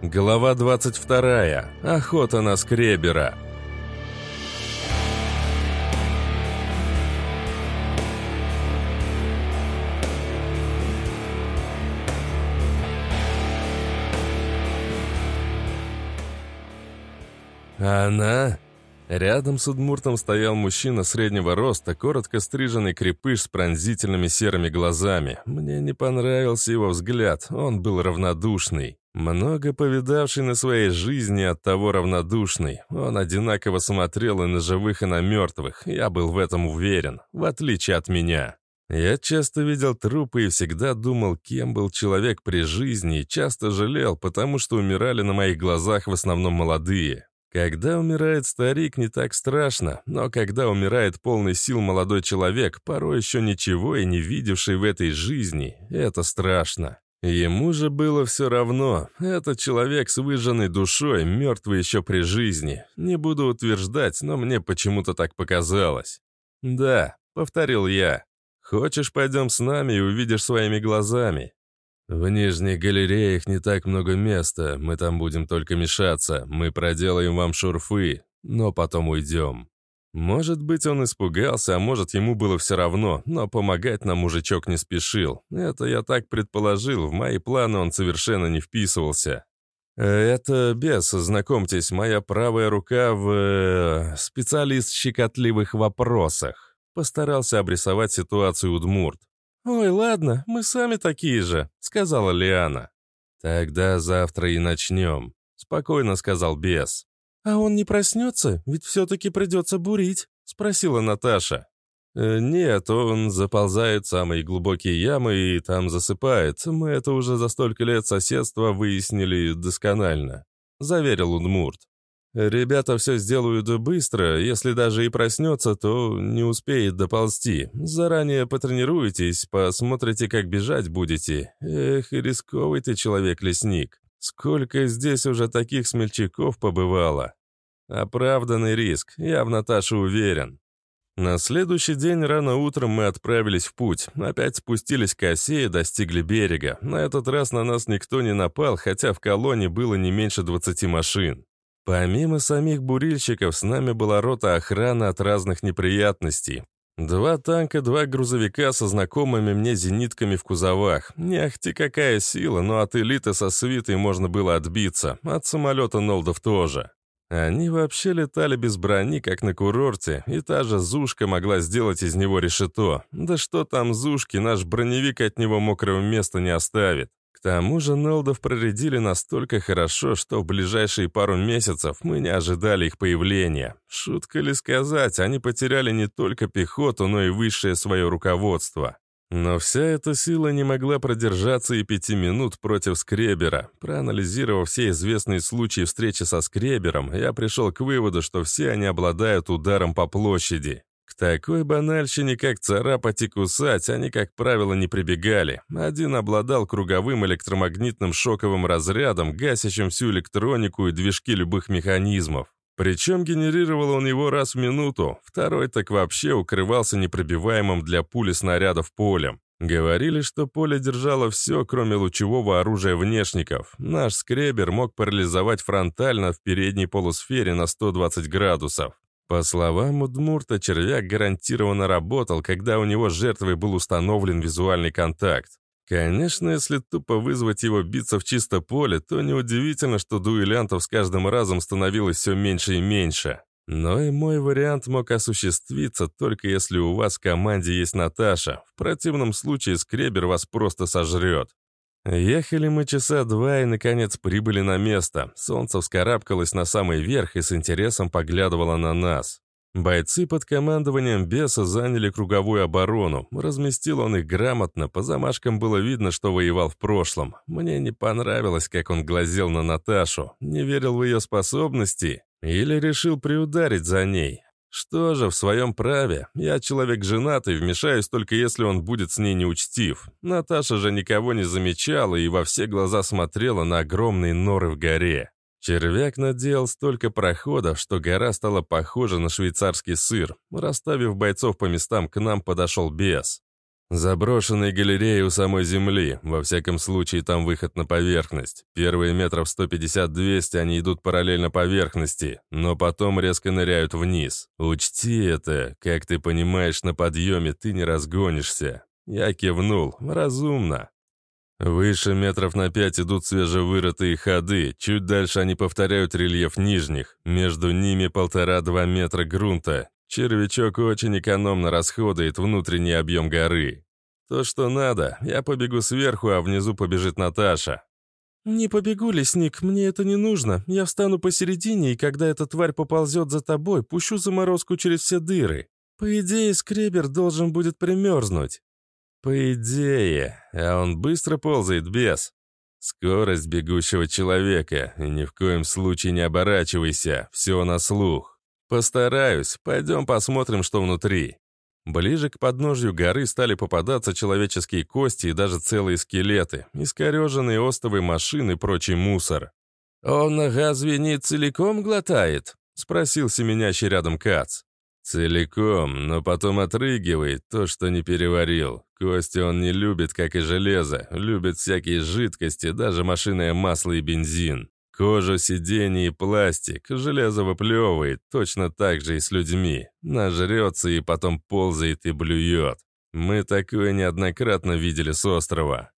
Глава 22. Охота на скребера. Она? Рядом с Удмуртом стоял мужчина среднего роста, коротко стриженный крепыш с пронзительными серыми глазами. Мне не понравился его взгляд, он был равнодушный. Много повидавший на своей жизни от того равнодушный. Он одинаково смотрел и на живых, и на мертвых. Я был в этом уверен, в отличие от меня. Я часто видел трупы и всегда думал, кем был человек при жизни, и часто жалел, потому что умирали на моих глазах в основном молодые. Когда умирает старик, не так страшно, но когда умирает полный сил молодой человек, порой еще ничего и не видевший в этой жизни, это страшно. Ему же было все равно. Этот человек с выжженной душой, мертвый еще при жизни. Не буду утверждать, но мне почему-то так показалось. «Да», — повторил я. «Хочешь, пойдем с нами и увидишь своими глазами?» «В нижних галереях не так много места, мы там будем только мешаться, мы проделаем вам шурфы, но потом уйдем». Может быть, он испугался, а может, ему было все равно, но помогать нам мужичок не спешил. Это я так предположил, в мои планы он совершенно не вписывался. «Это бес, знакомьтесь, моя правая рука в... Э, специалист в щекотливых вопросах». Постарался обрисовать ситуацию Удмурт. «Ой, ладно, мы сами такие же», — сказала Лиана. «Тогда завтра и начнем», — спокойно сказал бес. «А он не проснется? Ведь все-таки придется бурить», — спросила Наташа. «Э, «Нет, он заползает в самые глубокие ямы и там засыпает. Мы это уже за столько лет соседства выяснили досконально», — заверил Удмурт. Ребята все сделают быстро, если даже и проснется, то не успеет доползти. Заранее потренируйтесь, посмотрите, как бежать будете. Эх, рисковый ты человек-лесник. Сколько здесь уже таких смельчаков побывало. Оправданный риск, я в Наташе уверен. На следующий день рано утром мы отправились в путь. Опять спустились к осе и достигли берега. На этот раз на нас никто не напал, хотя в колонне было не меньше 20 машин. Помимо самих бурильщиков, с нами была рота охраны от разных неприятностей. Два танка, два грузовика со знакомыми мне зенитками в кузовах. Не ахти какая сила, но от элиты со свитой можно было отбиться. От самолета Нолдов тоже. Они вообще летали без брони, как на курорте, и та же Зушка могла сделать из него решето. Да что там Зушки, наш броневик от него мокрого места не оставит. К тому же Нелдов проредили настолько хорошо, что в ближайшие пару месяцев мы не ожидали их появления. Шутка ли сказать, они потеряли не только пехоту, но и высшее свое руководство. Но вся эта сила не могла продержаться и пяти минут против Скребера. Проанализировав все известные случаи встречи со Скребером, я пришел к выводу, что все они обладают ударом по площади. Такой банальщине, как царапать и кусать, они, как правило, не прибегали. Один обладал круговым электромагнитным шоковым разрядом, гасящим всю электронику и движки любых механизмов. Причем генерировал он его раз в минуту, второй так вообще укрывался непробиваемым для пули снарядов полем. Говорили, что поле держало все, кроме лучевого оружия внешников. Наш скребер мог парализовать фронтально в передней полусфере на 120 градусов. По словам Удмурта, червяк гарантированно работал, когда у него с жертвой был установлен визуальный контакт. Конечно, если тупо вызвать его биться в чисто поле, то неудивительно, что дуэлянтов с каждым разом становилось все меньше и меньше. Но и мой вариант мог осуществиться только если у вас в команде есть Наташа. В противном случае скребер вас просто сожрет. Ехали мы часа два и, наконец, прибыли на место. Солнце вскарабкалось на самый верх и с интересом поглядывало на нас. Бойцы под командованием беса заняли круговую оборону. Разместил он их грамотно, по замашкам было видно, что воевал в прошлом. Мне не понравилось, как он глазел на Наташу, не верил в ее способности или решил приударить за ней. Что же, в своем праве. Я человек женатый, вмешаюсь только если он будет с ней неучтив. Наташа же никого не замечала и во все глаза смотрела на огромные норы в горе. Червяк наделал столько проходов, что гора стала похожа на швейцарский сыр. Расставив бойцов по местам, к нам подошел бес. Заброшенные галереи у самой земли, во всяком случае там выход на поверхность. Первые метров 150-200 они идут параллельно поверхности, но потом резко ныряют вниз. Учти это, как ты понимаешь, на подъеме ты не разгонишься. Я кивнул, разумно. Выше метров на пять идут свежевырытые ходы, чуть дальше они повторяют рельеф нижних, между ними полтора-два метра грунта, Червячок очень экономно расходует внутренний объем горы. То, что надо, я побегу сверху, а внизу побежит Наташа. «Не побегу, лесник, мне это не нужно. Я встану посередине, и когда эта тварь поползет за тобой, пущу заморозку через все дыры. По идее, скребер должен будет примерзнуть». «По идее, а он быстро ползает без». Скорость бегущего человека, и ни в коем случае не оборачивайся, все на слух. «Постараюсь. Пойдем посмотрим, что внутри». Ближе к подножью горы стали попадаться человеческие кости и даже целые скелеты, искореженные остовы машин и прочий мусор. «Он разве не целиком глотает?» — спросил семенящий рядом Кац. «Целиком, но потом отрыгивает то, что не переварил. Кости он не любит, как и железо, любит всякие жидкости, даже машинное масло и бензин. Кожа, сиденье и пластик, железо выплевывает, точно так же и с людьми. Нажрется и потом ползает и блюет. Мы такое неоднократно видели с острова.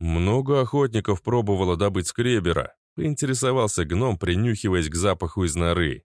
Много охотников пробовало добыть скребера. Поинтересовался гном, принюхиваясь к запаху из норы.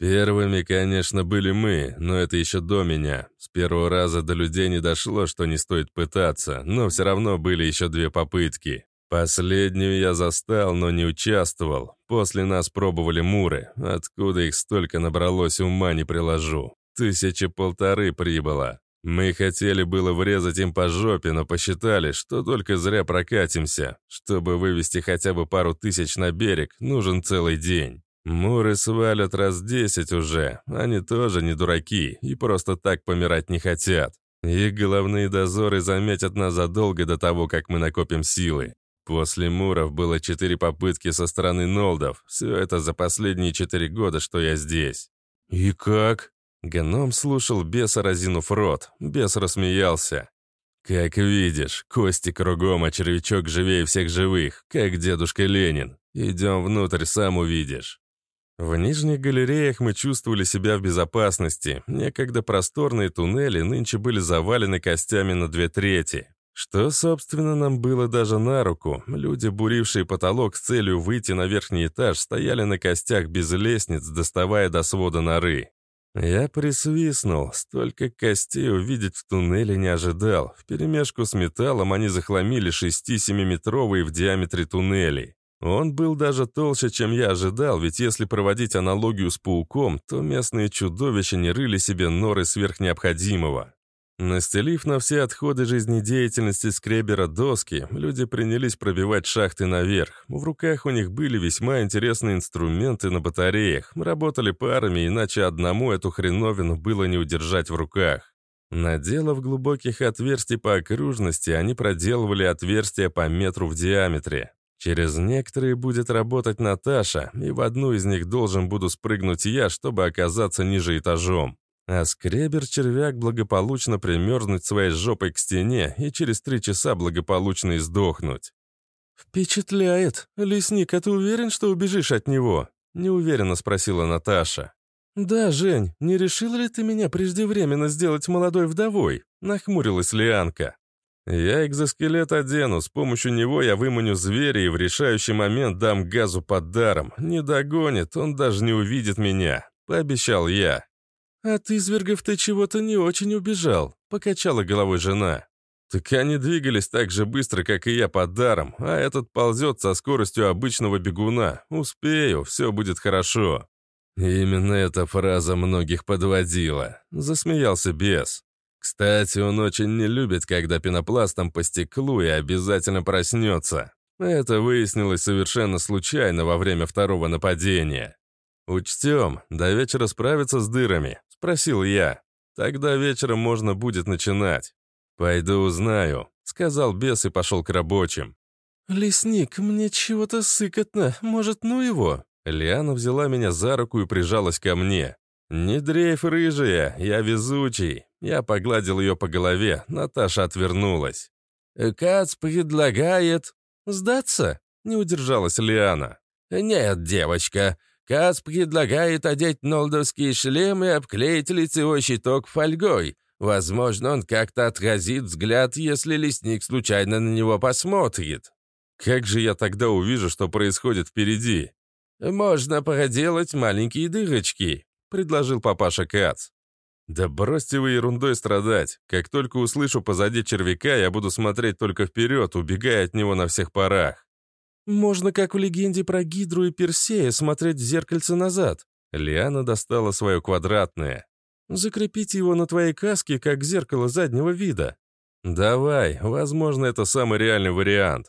Первыми, конечно, были мы, но это еще до меня. С первого раза до людей не дошло, что не стоит пытаться, но все равно были еще две попытки. Последнюю я застал, но не участвовал. После нас пробовали муры. Откуда их столько набралось, ума не приложу. Тысячи полторы прибыло. Мы хотели было врезать им по жопе, но посчитали, что только зря прокатимся. Чтобы вывести хотя бы пару тысяч на берег, нужен целый день. Муры свалят раз десять уже. Они тоже не дураки и просто так помирать не хотят. Их головные дозоры заметят нас задолго до того, как мы накопим силы. После Муров было четыре попытки со стороны Нолдов. Все это за последние четыре года, что я здесь. «И как?» Гном слушал беса, разинув рот. Бес рассмеялся. «Как видишь, кости кругом, а червячок живее всех живых, как дедушка Ленин. Идем внутрь, сам увидишь». В нижних галереях мы чувствовали себя в безопасности. Некогда просторные туннели нынче были завалены костями на две трети. Что, собственно, нам было даже на руку. Люди, бурившие потолок с целью выйти на верхний этаж, стояли на костях без лестниц, доставая до свода норы. Я присвистнул. Столько костей увидеть в туннеле не ожидал. Вперемешку с металлом они захламили 6-7-метровые в диаметре туннелей. Он был даже толще, чем я ожидал, ведь если проводить аналогию с пауком, то местные чудовища не рыли себе норы сверх необходимого. Настелив на все отходы жизнедеятельности скребера доски, люди принялись пробивать шахты наверх. В руках у них были весьма интересные инструменты на батареях. Работали парами, иначе одному эту хреновину было не удержать в руках. Наделав глубоких отверстий по окружности, они проделывали отверстия по метру в диаметре. Через некоторые будет работать Наташа, и в одну из них должен буду спрыгнуть я, чтобы оказаться ниже этажом. А скребер-червяк благополучно примерзнуть своей жопой к стене и через три часа благополучно издохнуть. «Впечатляет. Лесник, а ты уверен, что убежишь от него?» — неуверенно спросила Наташа. «Да, Жень, не решила ли ты меня преждевременно сделать молодой вдовой?» — нахмурилась Лианка. «Я экзоскелет одену, с помощью него я выманю зверя и в решающий момент дам газу под даром. Не догонит, он даже не увидит меня», — пообещал я. «От извергов ты чего-то не очень убежал», — покачала головой жена. «Так они двигались так же быстро, как и я под даром, а этот ползет со скоростью обычного бегуна. Успею, все будет хорошо». Именно эта фраза многих подводила. Засмеялся бес. Кстати, он очень не любит, когда пенопластом по стеклу и обязательно проснется. Это выяснилось совершенно случайно во время второго нападения. Учтем, до вечера справиться с дырами. Спросил я. «Тогда вечером можно будет начинать». «Пойду узнаю», — сказал бес и пошел к рабочим. «Лесник, мне чего-то сыкотно. Может, ну его?» Лиана взяла меня за руку и прижалась ко мне. «Не дрейф, рыжая, я везучий». Я погладил ее по голове, Наташа отвернулась. «Кац предлагает...» «Сдаться?» — не удержалась Лиана. «Нет, девочка, Кац предлагает одеть нолдовский шлем и обклеить лицевой щиток фольгой. Возможно, он как-то отразит взгляд, если лесник случайно на него посмотрит». «Как же я тогда увижу, что происходит впереди?» «Можно проделать маленькие дырочки», — предложил папаша Кац. «Да бросьте вы ерундой страдать. Как только услышу позади червяка, я буду смотреть только вперед, убегая от него на всех парах». «Можно, как в легенде про Гидру и Персея, смотреть в зеркальце назад». Лиана достала свое квадратное. «Закрепить его на твоей каске, как зеркало заднего вида». «Давай, возможно, это самый реальный вариант».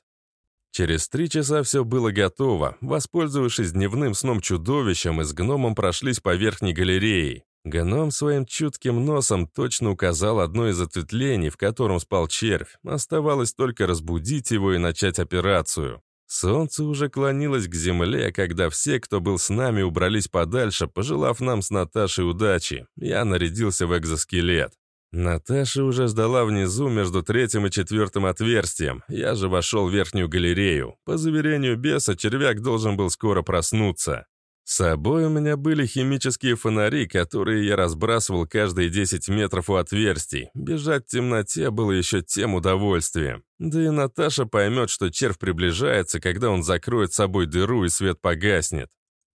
Через три часа все было готово. Воспользовавшись дневным сном чудовищем, мы с гномом прошлись по верхней галерее. Гном своим чутким носом точно указал одно из ответвлений, в котором спал червь. Оставалось только разбудить его и начать операцию. Солнце уже клонилось к земле, когда все, кто был с нами, убрались подальше, пожелав нам с Наташей удачи. Я нарядился в экзоскелет. Наташа уже ждала внизу между третьим и четвертым отверстием. Я же вошел в верхнюю галерею. По заверению беса, червяк должен был скоро проснуться. С собой у меня были химические фонари, которые я разбрасывал каждые 10 метров у отверстий. Бежать в темноте было еще тем удовольствием. Да и Наташа поймет, что червь приближается, когда он закроет собой дыру и свет погаснет.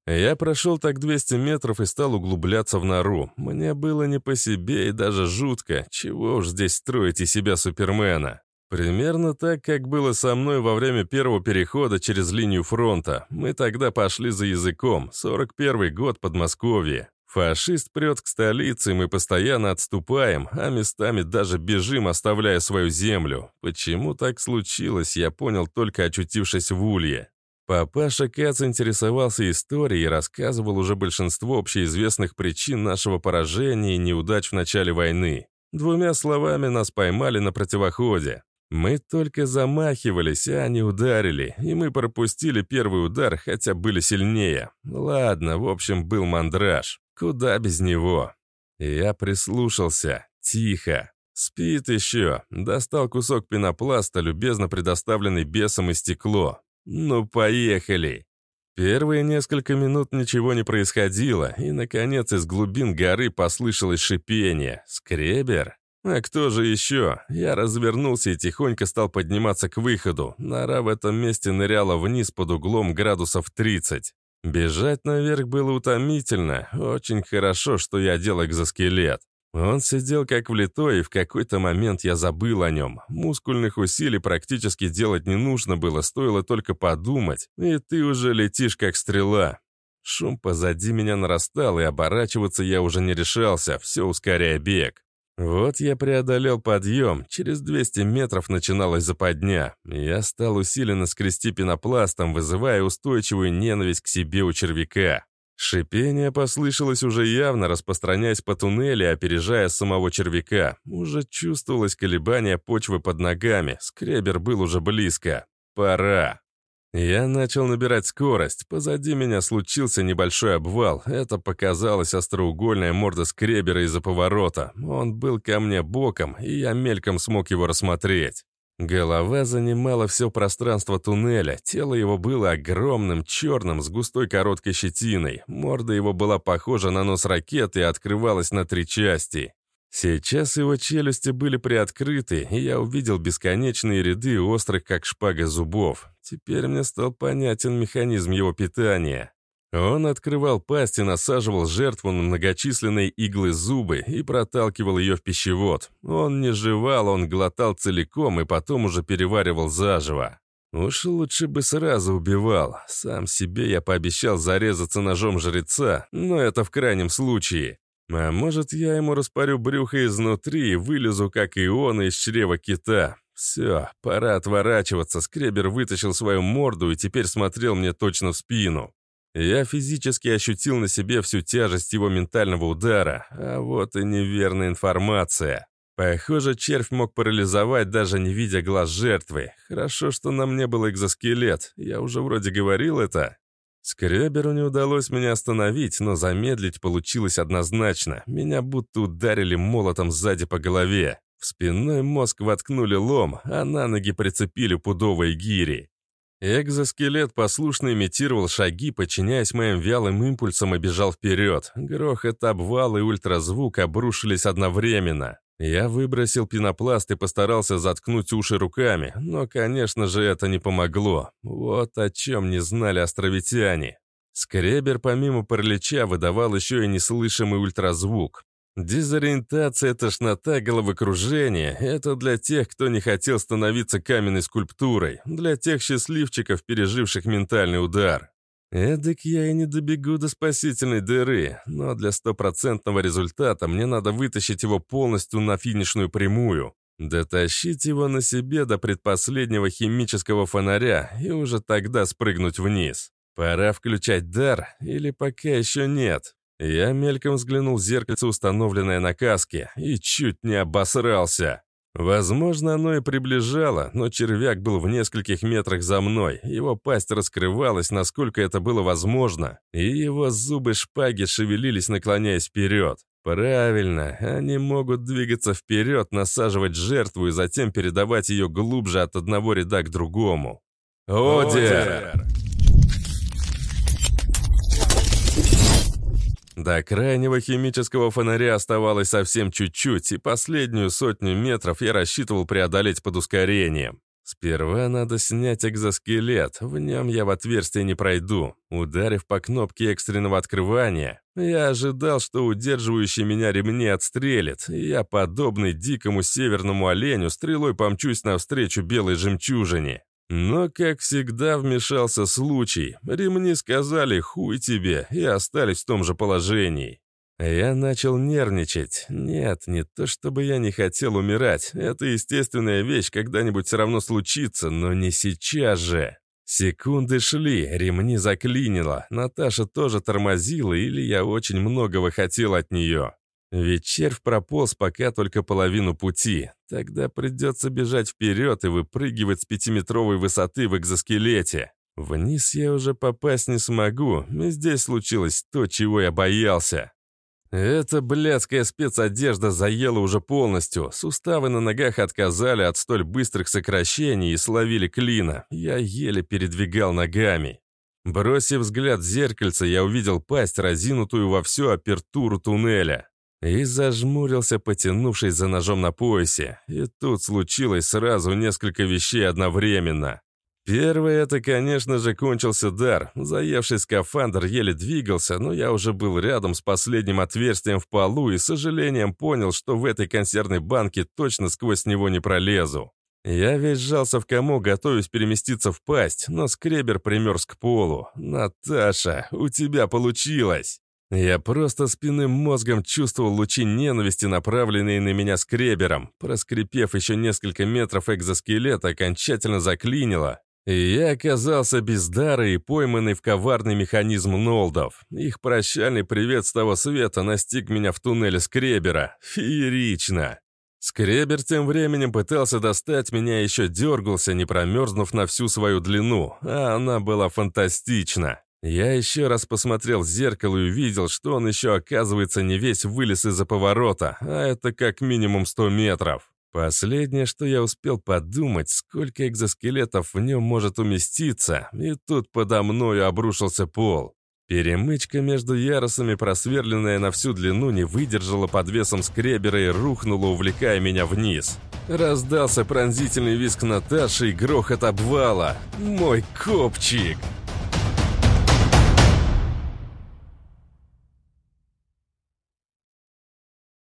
Я прошел так 200 метров и стал углубляться в нору. Мне было не по себе и даже жутко. Чего уж здесь строить из себя Супермена. Примерно так, как было со мной во время первого перехода через линию фронта. Мы тогда пошли за языком. 41 год, Подмосковье. Фашист прет к столице, мы постоянно отступаем, а местами даже бежим, оставляя свою землю. Почему так случилось, я понял, только очутившись в Улье. Папаша Кац интересовался историей и рассказывал уже большинство общеизвестных причин нашего поражения и неудач в начале войны. Двумя словами нас поймали на противоходе. Мы только замахивались, а они ударили, и мы пропустили первый удар, хотя были сильнее. Ладно, в общем, был мандраж. Куда без него? Я прислушался. Тихо. Спит еще. Достал кусок пенопласта, любезно предоставленный бесом и стекло. Ну, поехали. Первые несколько минут ничего не происходило, и, наконец, из глубин горы послышалось шипение. Скребер? А кто же еще? Я развернулся и тихонько стал подниматься к выходу. Нора в этом месте ныряла вниз под углом градусов 30. Бежать наверх было утомительно. Очень хорошо, что я одел экзоскелет. Он сидел как влитой, и в какой-то момент я забыл о нем. Мускульных усилий практически делать не нужно было, стоило только подумать, и ты уже летишь как стрела. Шум позади меня нарастал, и оборачиваться я уже не решался, все ускоряя бег. Вот я преодолел подъем, через 200 метров начиналась западня. Я стал усиленно скрести пенопластом, вызывая устойчивую ненависть к себе у червяка. Шипение послышалось уже явно, распространяясь по туннелю, опережая самого червяка. Уже чувствовалось колебание почвы под ногами, скребер был уже близко. Пора. Я начал набирать скорость. Позади меня случился небольшой обвал. Это показалась остроугольная морда скребера из-за поворота. Он был ко мне боком, и я мельком смог его рассмотреть. Голова занимала все пространство туннеля, тело его было огромным, черным, с густой короткой щетиной. Морда его была похожа на нос ракеты и открывалась на три части. Сейчас его челюсти были приоткрыты, и я увидел бесконечные ряды острых, как шпага, зубов. Теперь мне стал понятен механизм его питания. Он открывал пасть и насаживал жертву на многочисленные иглы зубы и проталкивал ее в пищевод. Он не жевал, он глотал целиком и потом уже переваривал заживо. Уж лучше бы сразу убивал. Сам себе я пообещал зарезаться ножом жреца, но это в крайнем случае. А может, я ему распорю брюхо изнутри и вылезу, как и он, из чрева кита. Все, пора отворачиваться. Скребер вытащил свою морду и теперь смотрел мне точно в спину. Я физически ощутил на себе всю тяжесть его ментального удара, а вот и неверная информация. Похоже, червь мог парализовать, даже не видя глаз жертвы. Хорошо, что на мне был экзоскелет. Я уже вроде говорил это. Скреберу не удалось меня остановить, но замедлить получилось однозначно. Меня будто ударили молотом сзади по голове. В спинной мозг воткнули лом, а на ноги прицепили пудовые гири. Экзоскелет послушно имитировал шаги, подчиняясь моим вялым импульсам и бежал вперед. Грохот, обвал и ультразвук обрушились одновременно. Я выбросил пенопласт и постарался заткнуть уши руками, но, конечно же, это не помогло. Вот о чем не знали островитяне. Скребер помимо паралича выдавал еще и неслышимый ультразвук. Дезориентация, тошнота, головокружение – это для тех, кто не хотел становиться каменной скульптурой, для тех счастливчиков, переживших ментальный удар. Эдак я и не добегу до спасительной дыры, но для стопроцентного результата мне надо вытащить его полностью на финишную прямую, дотащить его на себе до предпоследнего химического фонаря и уже тогда спрыгнуть вниз. Пора включать дар или пока еще нет. Я мельком взглянул в зеркальце, установленное на каске, и чуть не обосрался. Возможно, оно и приближало, но червяк был в нескольких метрах за мной. Его пасть раскрывалась, насколько это было возможно, и его зубы шпаги шевелились, наклоняясь вперед. Правильно, они могут двигаться вперед, насаживать жертву и затем передавать ее глубже от одного ряда к другому. «Одер!», Одер! До крайнего химического фонаря оставалось совсем чуть-чуть, и последнюю сотню метров я рассчитывал преодолеть под ускорением. Сперва надо снять экзоскелет, в нем я в отверстие не пройду. Ударив по кнопке экстренного открывания, я ожидал, что удерживающий меня ремни отстрелит, и я, подобный дикому северному оленю, стрелой помчусь навстречу белой жемчужине. Но, как всегда, вмешался случай. Ремни сказали «хуй тебе» и остались в том же положении. Я начал нервничать. Нет, не то чтобы я не хотел умирать. Это естественная вещь, когда-нибудь все равно случится, но не сейчас же. Секунды шли, ремни заклинило. Наташа тоже тормозила, или я очень многого хотел от нее. Ведь червь прополз пока только половину пути. Тогда придется бежать вперед и выпрыгивать с пятиметровой высоты в экзоскелете. Вниз я уже попасть не смогу, и здесь случилось то, чего я боялся. Эта блядская спецодежда заела уже полностью. Суставы на ногах отказали от столь быстрых сокращений и словили клина. Я еле передвигал ногами. Бросив взгляд в зеркальце, я увидел пасть, разинутую во всю апертуру туннеля. И зажмурился, потянувшись за ножом на поясе. И тут случилось сразу несколько вещей одновременно. Первое — это, конечно же, кончился дар. Заевший скафандр еле двигался, но я уже был рядом с последним отверстием в полу и с сожалением понял, что в этой консервной банке точно сквозь него не пролезу. Я весь сжался в кому, готовясь переместиться в пасть, но скребер примерз к полу. «Наташа, у тебя получилось!» Я просто спинным мозгом чувствовал лучи ненависти, направленные на меня скребером. Проскрипев еще несколько метров экзоскелета, окончательно заклинило. И я оказался без дара и пойманный в коварный механизм Нолдов. Их прощальный привет с того света настиг меня в туннеле скребера. Феерично. Скребер тем временем пытался достать меня, еще дергался, не промерзнув на всю свою длину, а она была фантастична. Я еще раз посмотрел в зеркало и увидел, что он еще, оказывается, не весь вылез из-за поворота, а это как минимум 100 метров. Последнее, что я успел подумать, сколько экзоскелетов в нем может уместиться, и тут подо мною обрушился пол. Перемычка между ярусами, просверленная на всю длину, не выдержала под весом скребера и рухнула, увлекая меня вниз. Раздался пронзительный визг Наташи и грохот обвала. «Мой копчик!»